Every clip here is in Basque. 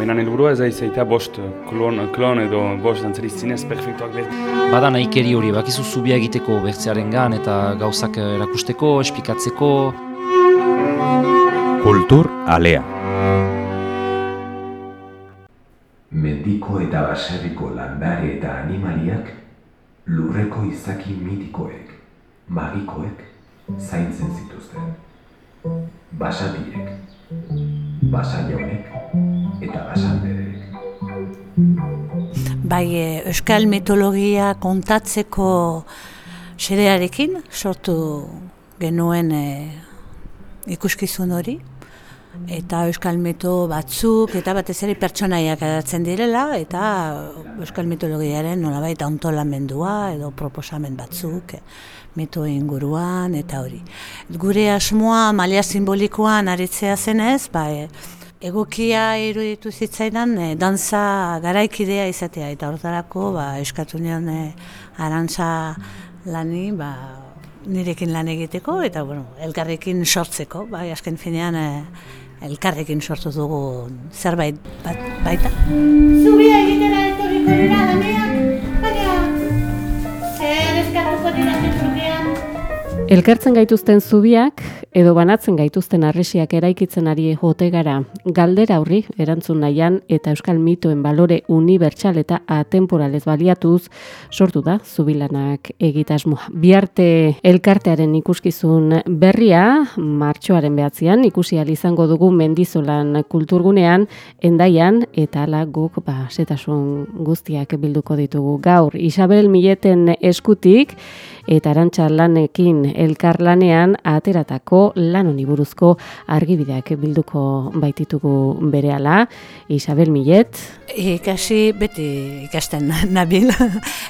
Menan helburua ez aizaita bost klon, klon edo bost dantzari zinez perfektuak behar. Bada nahikeri hori, bakizu zubia egiteko bertzearen gan eta gauzak erakusteko, espikatzeko. Kultur alea. Mendiko eta baserriko landare eta animaliak, lurreko izaki mitikoek, magikoek, zaintzen zituzten. Basatiek, basaiaunek eta basanderek. Bai, e, euskal mitologia kontatzeko xedearekin sortu genuen e, ikuskizun hori eta euskal mito batzuk eta batez ere pertsonaiak edatzen direla eta euskal mitologiaren nolabait antolamendua edo proposamen batzuk mito inguruan eta hori. Gure asmoa malia simbolikoan aritzea zenez, ba, e, egokia iruditu zitzaidan e, danza garaikidea izatea eta hortarako ba, eskatu nion e, arantza lani ba, nirekin lan egiteko eta bueno, elkarrekin sortzeko, bai, asken finean e, elkarrekin sortu dugu zerbait bat, baita. Zubia egitera etorriko dira laneak, Elkartzen gaituzten zubiak edo banatzen gaituzten arresiak eraikitzen ari jote gara. Galdera aurri erantzun nahian eta euskal mitoen balore unibertsal eta atemporalez baliatuz sortu da zubilanak egitasmoa. Biarte elkartearen ikuskizun berria martxoaren behatzean ikusi izango dugu mendizolan kulturgunean endaian eta ala guk ba, setasun guztiak bilduko ditugu. Gaur Isabel Mileten eskutik eta arantxa lanekin elkarlanean ateratako lan honi buruzko argibideak bilduko baititugu berehala. Isabel Millet. Ikasi beti ikasten nabil.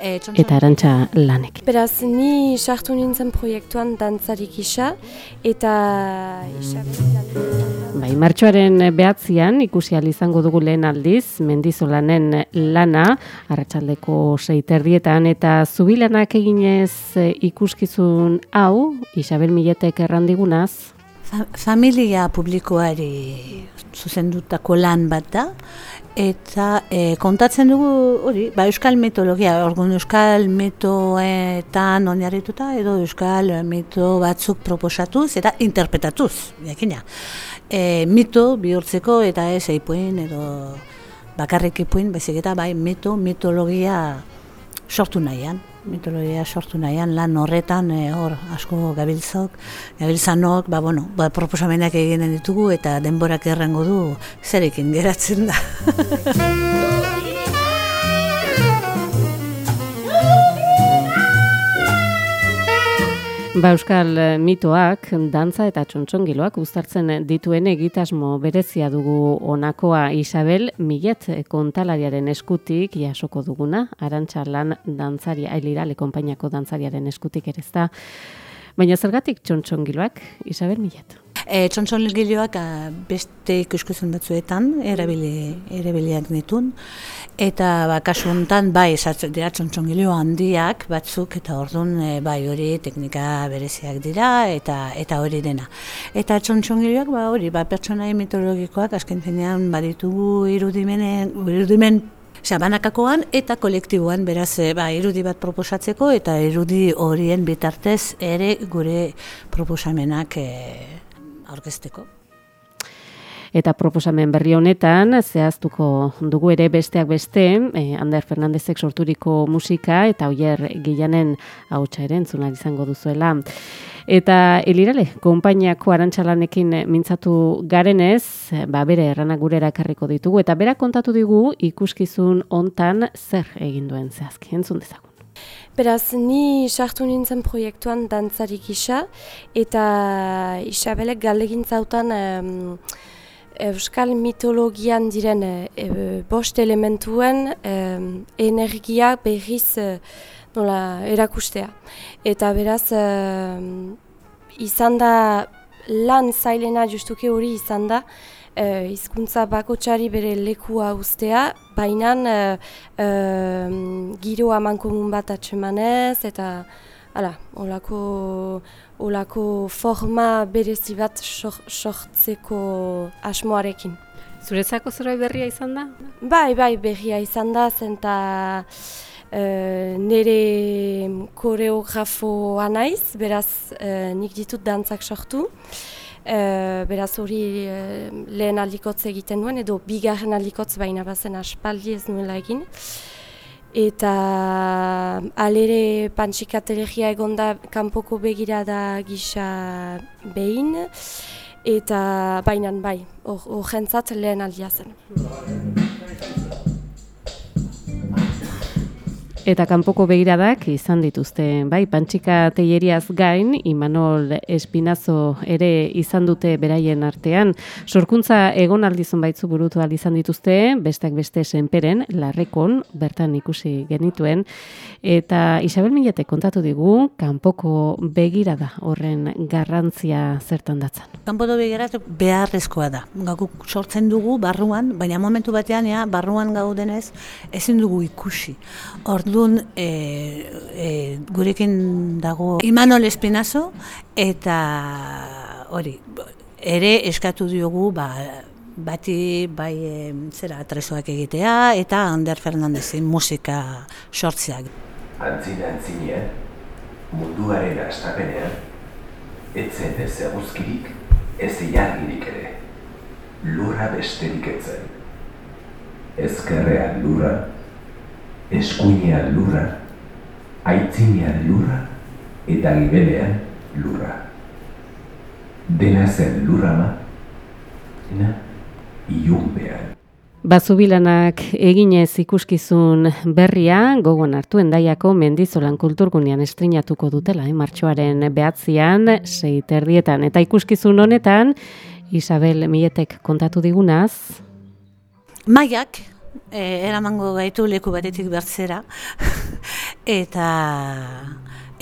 E, eta arantxa lanek. Beraz, ni sartu nintzen proiektuan dantzarik isa eta Bai, martxoaren behatzian ikusi izango dugu lehen aldiz mendizolanen lana arratsaldeko seiterdietan eta zubilanak eginez ikuskizun hau, Isabel Miletek errandigunaz? Fa familia publikoari zuzendutako lan bat da, eta e, kontatzen dugu hori, ba, euskal mitologia, orgun euskal mitoetan oinarrituta edo euskal mito batzuk proposatuz eta interpretatuz, jakina. E, mito bihurtzeko eta ez eipuin edo bakarrik ipuin, bezik eta bai mito, mitologia sortu nahian mitologia sortu nahian lan horretan e, hor asko gabiltzok, gabiltzanok, ba, bueno, ba, proposamenak eginen ditugu eta denborak errengo du zerekin geratzen da. Ba Euskal eh, mitoak, dantza eta txontxongiloak uztartzen dituen egitasmo berezia dugu onakoa Isabel Millet kontalariaren eskutik jasoko duguna, arantxa lan dantzaria, ailirale konpainiako dantzariaren eskutik ere da. Baina zergatik txontxongiloak, Isabel Millet? E, txontxon giloak beste ikuskuzun batzuetan erabili, erabiliak ditun. Eta ba, kasu honetan bai esatzen dira txontxon handiak batzuk eta orduan e, bai hori teknika bereziak dira eta eta hori dena. Eta txontxon ba, hori ba, pertsonai mitologikoak asken zenean baditugu irudimenen, irudimen banakakoan eta kolektiboan beraz ba, irudi bat proposatzeko eta irudi horien bitartez ere gure proposamenak e, aurkezteko. Eta proposamen berri honetan, zehaztuko dugu ere besteak beste, eh, Ander Fernandezek sorturiko musika eta oier gilanen hau ere entzuna izango duzuela. Eta elirale, konpainiako arantxalanekin mintzatu garenez, ba bere erranak gure erakarriko ditugu, eta bera kontatu digu ikuskizun hontan zer egin duen zehazki, entzun dezagun. Beraz, ni sartu nintzen proiektuan dantzarik isa, eta Isabelek galdegintza um, Euskal mitologian diren e, bost elementuen energia berriz nola, erakustea. Eta beraz, uh, izan da lan zailena justuke hori izan da, uh, izkuntza bakotxari bere lekua ustea, baina uh, uh, giro haman komun bat atsemanez, eta hala, olako, olako forma berezi bat sortzeko asmoarekin. Zuretzako zerbait berria izan da? Bai, bai, berria izan da, zenta uh, nire koreografoa naiz, beraz uh, nik ditut dantzak sortu. Uh, beraz hori uh, lehen aldikotz egiten duen, edo bigarren aldikotz baina bazen aspaldi ez nuela egin. Eta alere pantxikatelegia egonda kanpoko begirada gisa behin eta bainan bai, hor jentzat lehen aldia zen. Eta kanpoko begiradak izan dituzte, bai, Pantxika Teieriaz gain, Imanol Espinazo ere izan dute beraien artean. Sorkuntza egon aldizun baitzu burutu izan dituzte, besteak beste senperen, larrekon, bertan ikusi genituen. Eta Isabel Milete kontatu digu, kanpoko begirada horren garrantzia zertan datzan. Kanpoko begirada beharrezkoa da. Gakuk sortzen dugu barruan, baina momentu batean, ja, barruan gaudenez, ezin dugu ikusi. Ordu Orduan, e, e, gurekin dago Imanol Espinazo eta hori, ere eskatu diogu ba, bati bai e, zera atresoak egitea eta Ander Fernandezin musika sortzeak. Antzina antzinea, munduaren astapenean, etzen ez eguzkirik, ez iargirik ere, lurra besterik etzen. Ezkerrean lurra, eskuinean lurra, aitzinean lurra eta gibelean lurra. Dena zen lurra ma, dena iunpean. Bazubilanak eginez ikuskizun berria, gogon hartu endaiako mendizolan kulturgunean estrinatuko dutela, eh, martxoaren behatzean, seiterdietan. Eta ikuskizun honetan, Isabel Mietek kontatu digunaz. Maiak, e, eramango gaitu leku batetik bertzera. Eta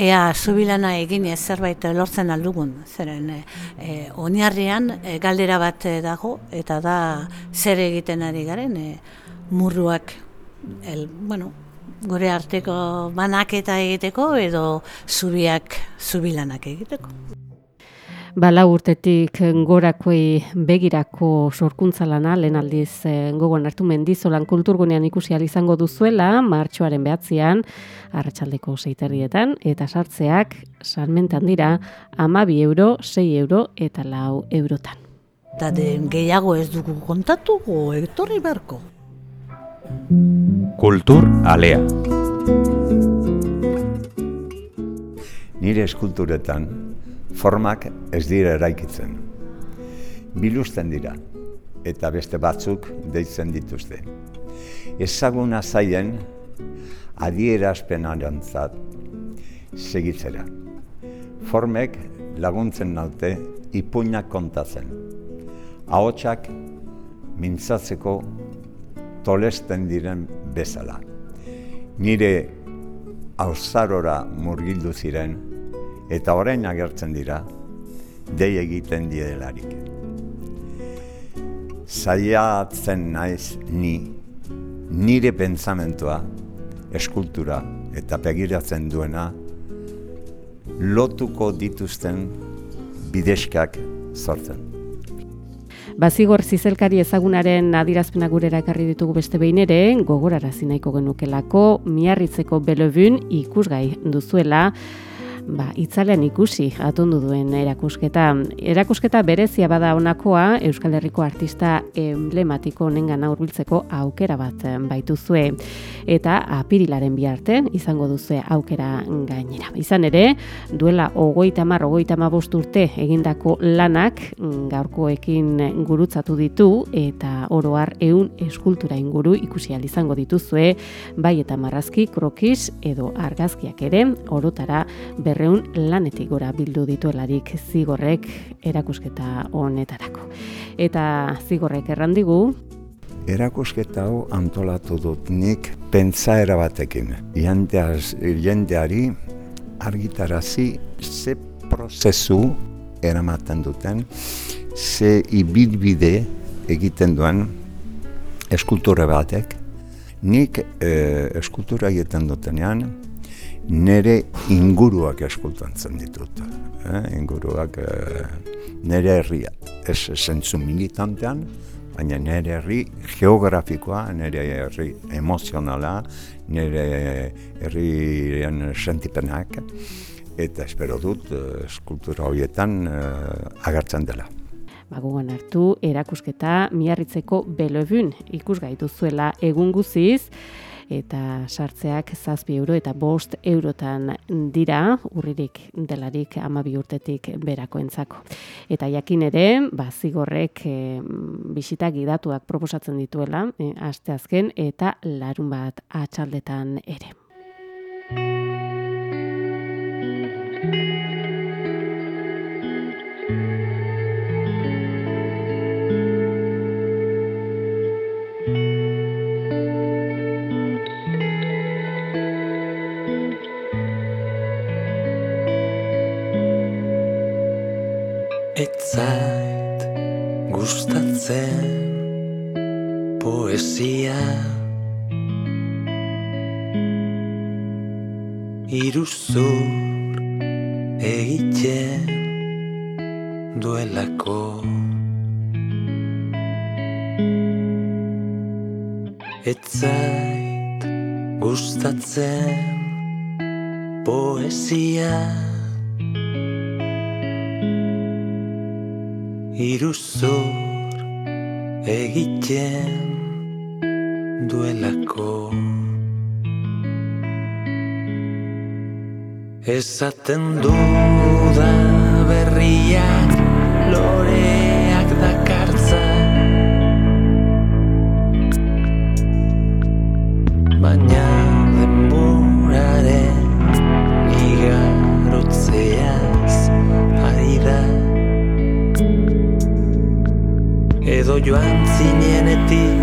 ea zubilana egin zerbait lortzen aldugun zeren e, e, oniarrian e, galdera bat dago eta da zer egiten ari garen e, murruak el, bueno, gure arteko banaketa egiteko edo zubiak zubilanak egiteko bala urtetik gorakoi begirako sorkuntza lana, lehen aldiz eh, gogoan hartu mendizolan kulturgunean ikusi izango duzuela, martxoaren behatzean, arratsaldeko seiterrietan, eta sartzeak, salmentan dira, ama bi euro, sei euro eta lau eurotan. Eta den gehiago ez dugu kontatu, etorri berko. Kultur alea. Nire eskulturetan formak ez dira eraikitzen. Bilusten dira, eta beste batzuk deitzen dituzte. Ezaguna zaien adierazpen arantzat segitzera. Formek laguntzen naute ipuinak kontatzen. Ahotsak mintzatzeko tolesten diren bezala. Nire auzarora murgildu ziren eta orain agertzen dira, dei egiten diedelarik. Zaiatzen naiz ni, nire pentsamentua, eskultura eta pegiratzen duena, lotuko dituzten bideskak sortzen. Bazigor zizelkari ezagunaren adirazpena gurera ekarri ditugu beste behin ere, gogorarazi nahiko genukelako, miarritzeko belobun ikusgai duzuela, ba, itzalean ikusi atundu duen erakusketa. Erakusketa berezia bada honakoa Euskal Herriko artista emblematiko honengan hurbiltzeko aukera bat baituzue eta apirilaren biharte izango duzu aukera gainera. Izan ere, duela ogoita mar, ogoita urte egindako lanak gaurkoekin gurutzatu ditu eta oroar eun eskultura inguru ikusi izango dituzue bai eta marrazki, krokis edo argazkiak ere orotara berreun lanetik gora bildu dituelarik zigorrek erakusketa honetarako. Eta zigorrek errandigu, Erakusketa hau antolatu dut nik pentsaera batekin. Jendeaz, jendeari argitarazi ze prozesu eramaten duten, ze ibilbide egiten duen eskultura batek. Nik e, eskultura egiten dutenean, nire inguruak eskultantzen ditut. Eh? Inguruak e, nire herria, ez zentzu militantean, baina nire herri geografikoa, nire herri emozionala, nire herrien sentipenak, eta espero dut eskultura horietan agertzen dela. Bagugan hartu, erakusketa miarritzeko belobun ikus gaitu zuela egun guziz, eta sartzeak zazpi euro eta bost eurotan dira, urririk delarik amabi urtetik berako entzako. Eta jakin ere, ba, zigorrek e, bisita gidatuak proposatzen dituela, e, aste azken, eta larun bat atxaldetan ere. Egiten duelako. Esaten du da berriak loreak You.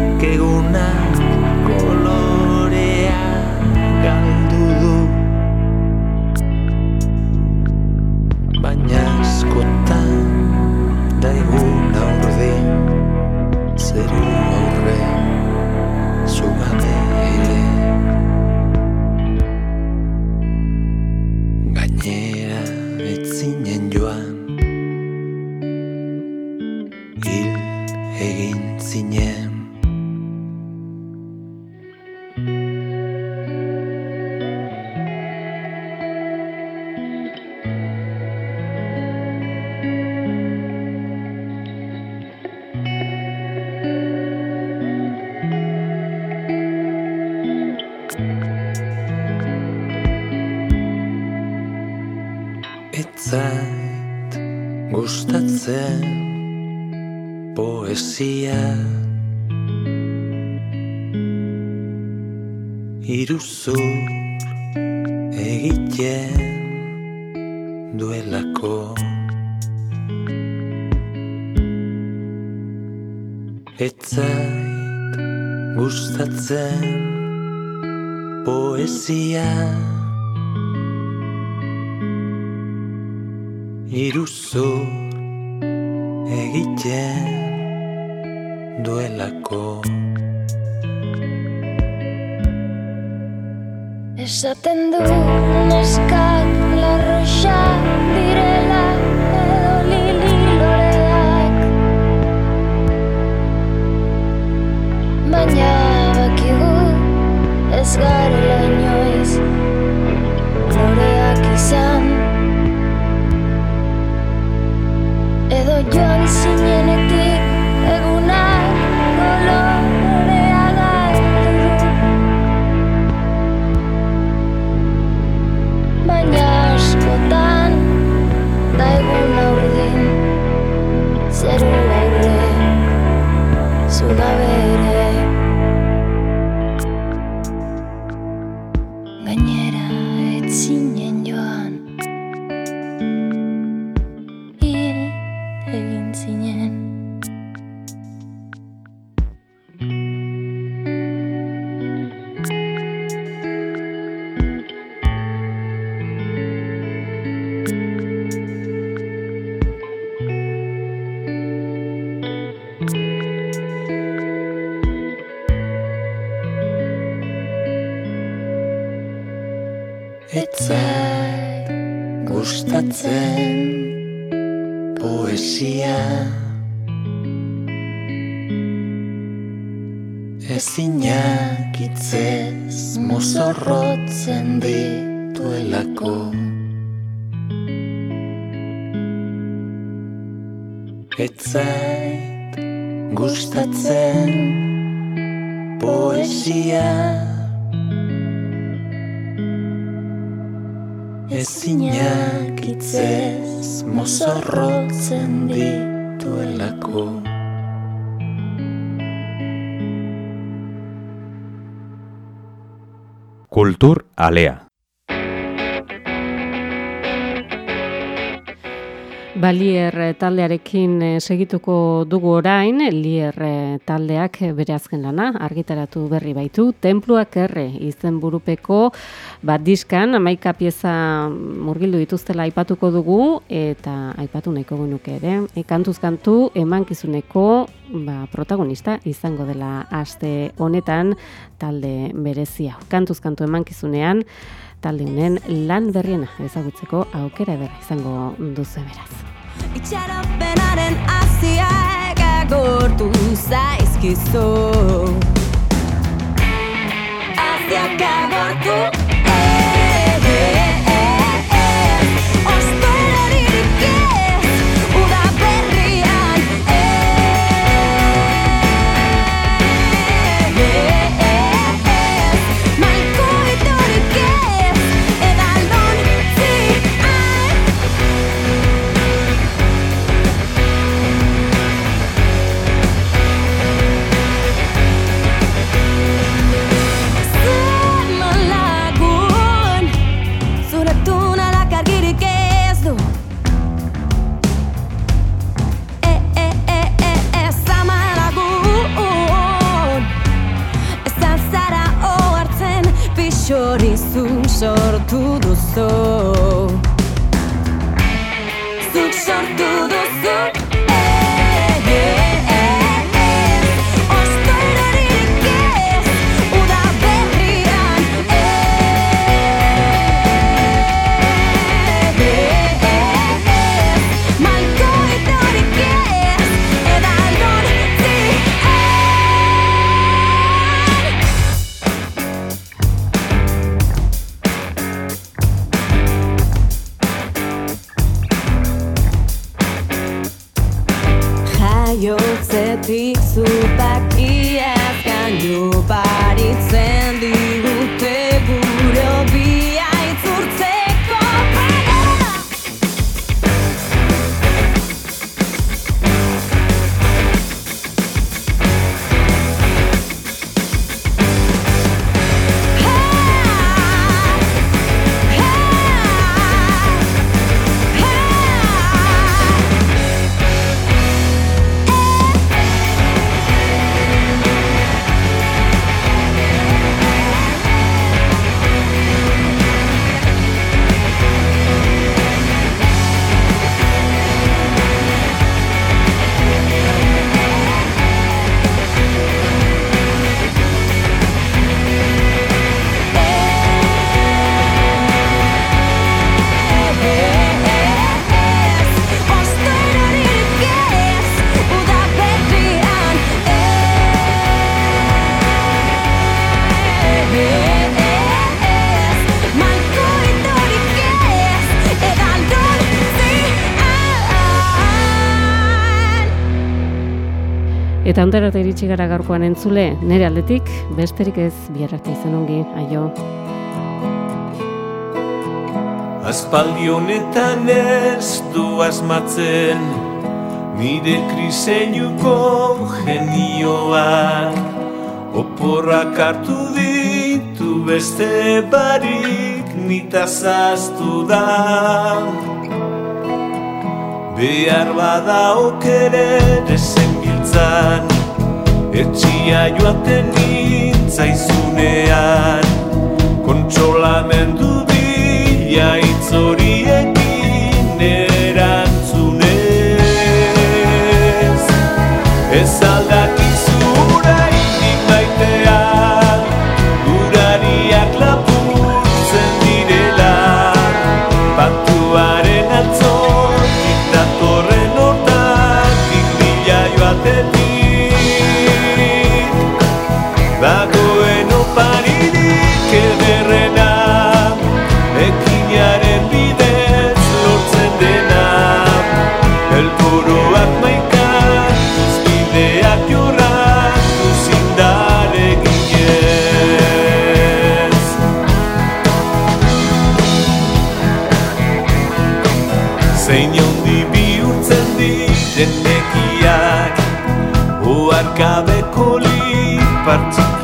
Poesia. Iruzur egiten duelako. Etzait gustatzen poesia. Iruzur egiten duelako Esaten du neskak larroxa direla Etzait gustatzen poesia Ezinak itzez mozorrotzen dituelako Kultur alea. Balier eh, taldearekin eh, segituko dugu orain, Lier eh, taldeak bere azken lana argitaratu berri baitu, Tenpluak erre izen burupeko bat diskan, amaika pieza murgildu dituztela aipatuko dugu, eta aipatu nahiko genuke ere, e, kantuz kantu emankizuneko ba, protagonista izango dela aste honetan talde berezia. Kantuz kantu emankizunean, talde honen lan berriena ezagutzeko aukera ederra izango duzu beraz. Itxaropenaren aziak agortu zaizkizu Aziak agortu Eta ondera eta iritsi gara gaurkoan entzule, nire aldetik, besterik ez biarrate izan ongi, aio. Aspaldi honetan ez du asmatzen Nire kriseinuko genioak Oporrak hartu ditu beste barik Nita zaztu da Behar bada okere dezen giltzan Etxia joaten nintzaizunean Kontsolamendu bila itzoriekin zenekiak uarkabeko lipartzik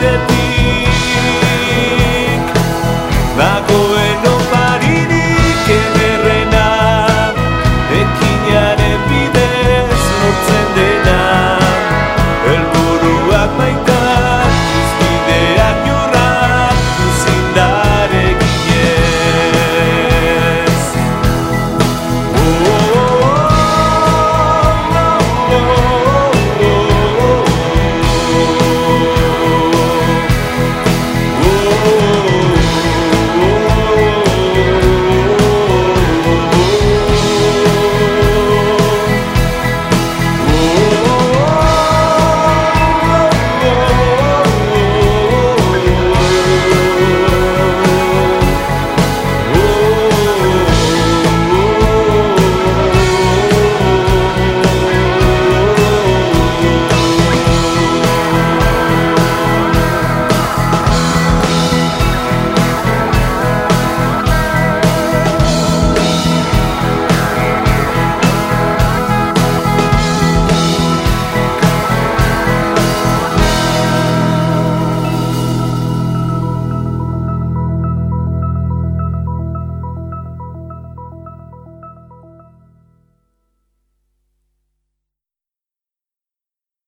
that